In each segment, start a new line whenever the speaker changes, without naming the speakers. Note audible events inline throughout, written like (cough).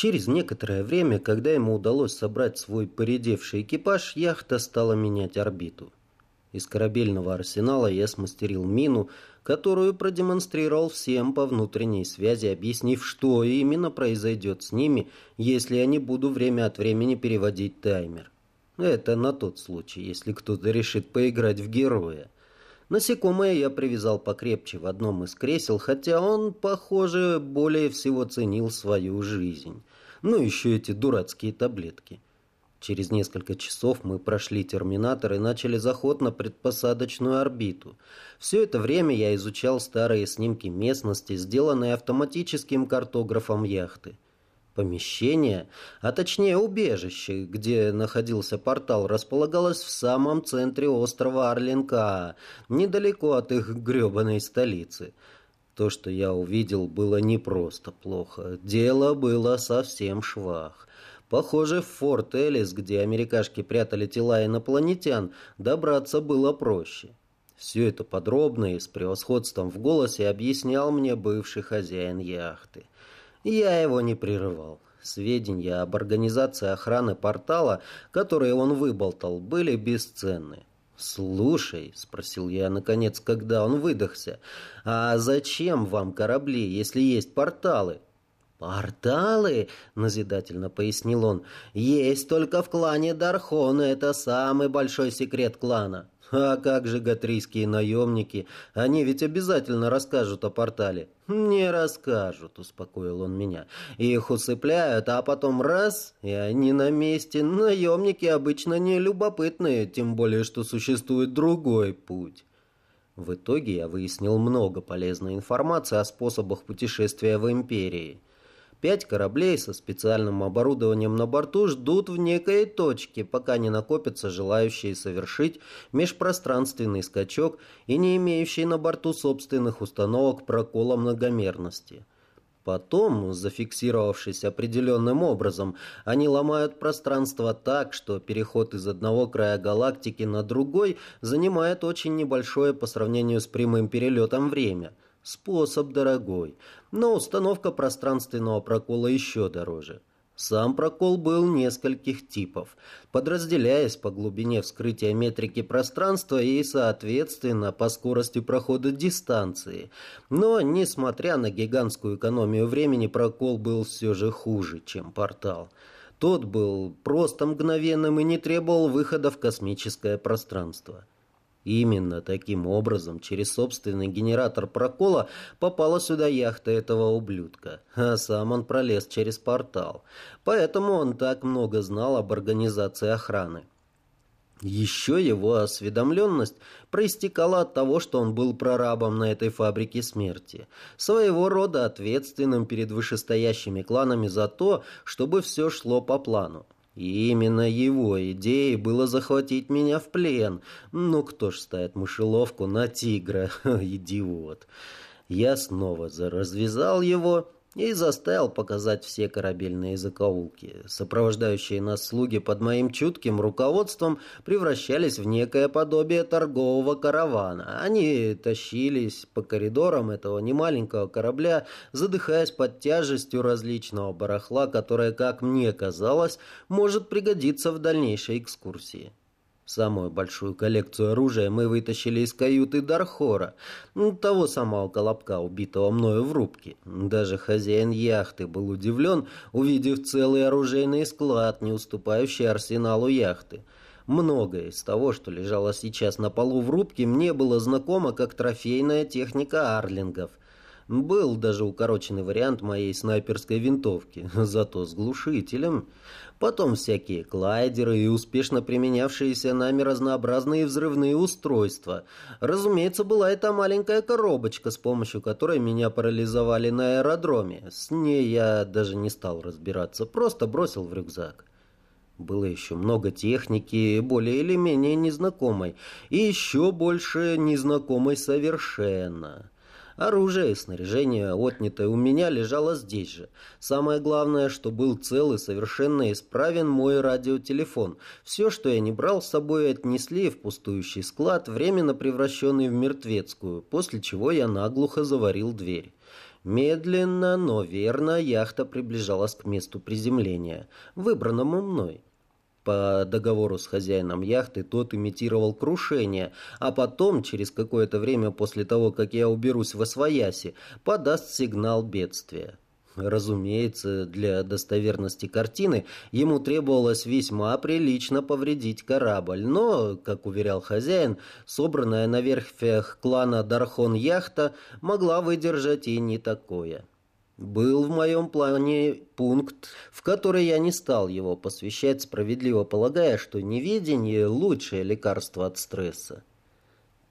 Через некоторое время, когда ему удалось собрать свой поредевший экипаж, яхта стала менять орбиту. Из корабельного арсенала я смастерил мину, которую продемонстрировал всем по внутренней связи, объяснив, что именно произойдет с ними, если я не буду время от времени переводить таймер. Это на тот случай, если кто-то решит поиграть в героя. Насекомое я привязал покрепче в одном из кресел, хотя он, похоже, более всего ценил свою жизнь. Ну, еще эти дурацкие таблетки. Через несколько часов мы прошли терминатор и начали заход на предпосадочную орбиту. Все это время я изучал старые снимки местности, сделанные автоматическим картографом яхты. Помещение, а точнее убежище, где находился портал, располагалось в самом центре острова Арлинка, недалеко от их гребаной столицы. То, что я увидел, было не просто плохо. Дело было совсем швах. Похоже, в Форт Элис, где америкашки прятали тела инопланетян, добраться было проще. Все это подробно и с превосходством в голосе объяснял мне бывший хозяин яхты. Я его не прерывал. Сведения об организации охраны портала, которые он выболтал, были бесценны. «Слушай», — спросил я, наконец, когда он выдохся, «а зачем вам корабли, если есть порталы?» «Порталы?» — назидательно пояснил он. «Есть только в клане Дархона. Это самый большой секрет клана. А как же гатрийские наемники? Они ведь обязательно расскажут о портале. Не расскажут, успокоил он меня. Их усыпляют, а потом раз, и они на месте. Наемники обычно не любопытные, тем более, что существует другой путь. В итоге я выяснил много полезной информации о способах путешествия в Империи. Пять кораблей со специальным оборудованием на борту ждут в некой точке, пока не накопятся желающие совершить межпространственный скачок и не имеющие на борту собственных установок прокола многомерности. Потом, зафиксировавшись определенным образом, они ломают пространство так, что переход из одного края галактики на другой занимает очень небольшое по сравнению с прямым перелетом время – Способ дорогой, но установка пространственного прокола еще дороже. Сам прокол был нескольких типов, подразделяясь по глубине вскрытия метрики пространства и, соответственно, по скорости прохода дистанции. Но, несмотря на гигантскую экономию времени, прокол был все же хуже, чем портал. Тот был просто мгновенным и не требовал выхода в космическое пространство. Именно таким образом, через собственный генератор прокола, попала сюда яхта этого ублюдка, а сам он пролез через портал. Поэтому он так много знал об организации охраны. Еще его осведомленность проистекала от того, что он был прорабом на этой фабрике смерти, своего рода ответственным перед вышестоящими кланами за то, чтобы все шло по плану. И именно его идеей было захватить меня в плен. Ну кто ж ставит мышеловку на тигра, (laughs) идиот. Я снова заразвязал его и заставил показать все корабельные закоулки. Сопровождающие нас слуги под моим чутким руководством превращались в некое подобие торгового каравана. Они тащились по коридорам этого немаленького корабля, задыхаясь под тяжестью различного барахла, которое, как мне казалось, может пригодиться в дальнейшей экскурсии. Самую большую коллекцию оружия мы вытащили из каюты Дархора, того самого колобка, убитого мною в рубке. Даже хозяин яхты был удивлен, увидев целый оружейный склад, не уступающий арсеналу яхты. Многое из того, что лежало сейчас на полу в рубке, мне было знакомо как трофейная техника арлингов – был даже укороченный вариант моей снайперской винтовки, (laughs) зато с глушителем. Потом всякие клайдеры и успешно применявшиеся нами разнообразные взрывные устройства. Разумеется, была эта маленькая коробочка, с помощью которой меня парализовали на аэродроме. С ней я даже не стал разбираться, просто бросил в рюкзак. Было еще много техники, более или менее незнакомой, и еще больше незнакомой совершенно. Оружие и снаряжение, отнятое у меня, лежало здесь же. Самое главное, что был цел и совершенно исправен мой радиотелефон. Все, что я не брал с собой, отнесли в пустующий склад, временно превращенный в мертвецкую, после чего я наглухо заварил дверь. Медленно, но верно яхта приближалась к месту приземления, выбранному мной. По договору с хозяином яхты тот имитировал крушение, а потом, через какое-то время после того, как я уберусь во свояси, подаст сигнал бедствия. Разумеется, для достоверности картины ему требовалось весьма прилично повредить корабль, но, как уверял хозяин, собранная на верфях клана Дархон яхта могла выдержать и не такое. Был в моем плане пункт, в который я не стал его посвящать, справедливо полагая, что неведение – лучшее лекарство от стресса.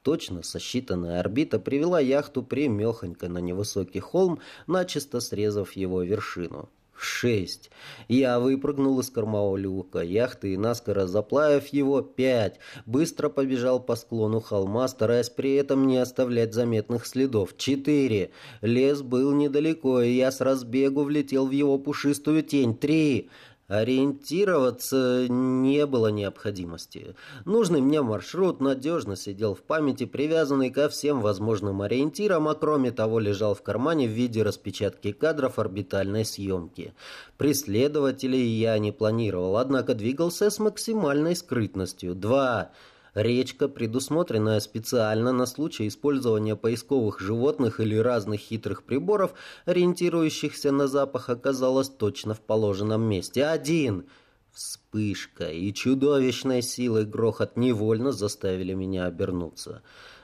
Точно сосчитанная орбита привела яхту прямехонько на невысокий холм, начисто срезав его вершину. Шесть. Я выпрыгнул из кормового люка яхты и, наскоро заплавив его, пять. Быстро побежал по склону холма, стараясь при этом не оставлять заметных следов. Четыре. Лес был недалеко, и я с разбегу влетел в его пушистую тень. Три. Ориентироваться не было необходимости. Нужный мне маршрут надежно сидел в памяти, привязанный ко всем возможным ориентирам, а кроме того лежал в кармане в виде распечатки кадров орбитальной съемки. Преследователей я не планировал, однако двигался с максимальной скрытностью. Два. Речка, предусмотренная специально на случай использования поисковых животных или разных хитрых приборов, ориентирующихся на запах, оказалась точно в положенном месте. Один! Вспышка и чудовищной силой грохот невольно заставили меня обернуться.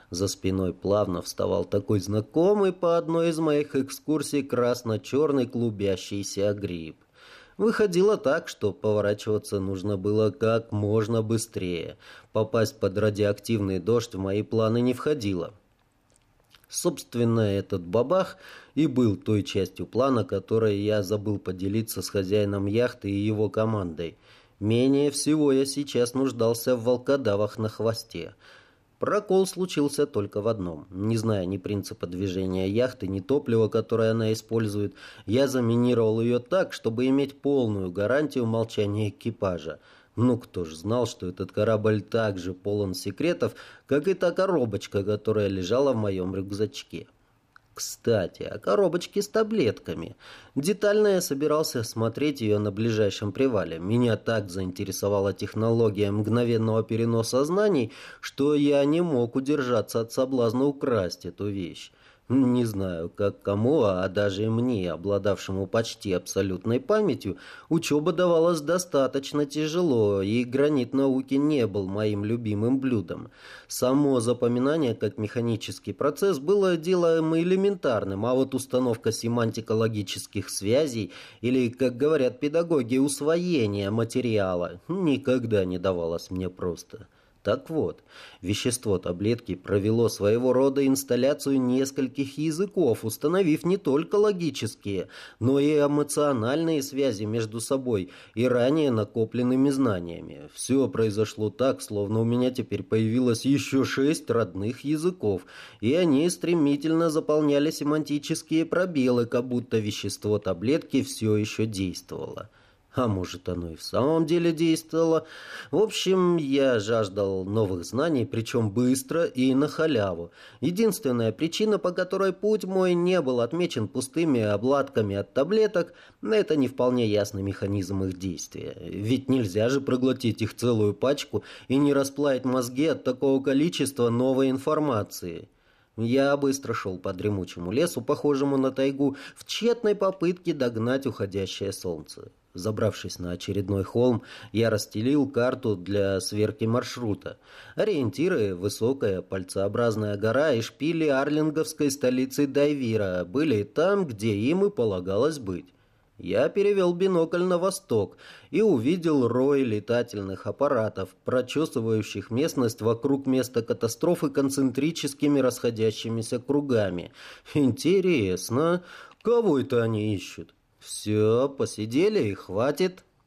За спиной плавно вставал такой знакомый по одной из моих экскурсий красно-черный клубящийся гриб. Выходило так, что поворачиваться нужно было как можно быстрее. Попасть под радиоактивный дождь в мои планы не входило. Собственно, этот бабах и был той частью плана, которой я забыл поделиться с хозяином яхты и его командой. Менее всего я сейчас нуждался в волкодавах на хвосте – Прокол случился только в одном. Не зная ни принципа движения яхты, ни топлива, которое она использует, я заминировал ее так, чтобы иметь полную гарантию молчания экипажа. Ну, кто ж знал, что этот корабль так же полон секретов, как и та коробочка, которая лежала в моем рюкзачке. Кстати, о коробочке с таблетками. Детально я собирался смотреть ее на ближайшем привале. Меня так заинтересовала технология мгновенного переноса знаний, что я не мог удержаться от соблазна украсть эту вещь. Не знаю, как кому, а даже мне, обладавшему почти абсолютной памятью, учеба давалась достаточно тяжело, и гранит науки не был моим любимым блюдом. Само запоминание как механический процесс было делом элементарным, а вот установка семантико-логических связей или, как говорят педагоги, усвоение материала никогда не давалось мне просто. Так вот, вещество таблетки провело своего рода инсталляцию нескольких языков, установив не только логические, но и эмоциональные связи между собой и ранее накопленными знаниями. Все произошло так, словно у меня теперь появилось еще шесть родных языков, и они стремительно заполняли семантические пробелы, как будто вещество таблетки все еще действовало. А может, оно и в самом деле действовало. В общем, я жаждал новых знаний, причем быстро и на халяву. Единственная причина, по которой путь мой не был отмечен пустыми обладками от таблеток, это не вполне ясный механизм их действия. Ведь нельзя же проглотить их целую пачку и не расплавить мозги от такого количества новой информации. Я быстро шел по дремучему лесу, похожему на тайгу, в тщетной попытке догнать уходящее солнце. Забравшись на очередной холм, я расстелил карту для сверки маршрута. Ориентиры – высокая пальцеобразная гора и шпили арлинговской столицы Дайвира были там, где им и полагалось быть. Я перевел бинокль на восток и увидел рой летательных аппаратов, прочесывающих местность вокруг места катастрофы концентрическими расходящимися кругами. Интересно, кого это они ищут? «Все, посидели и хватит».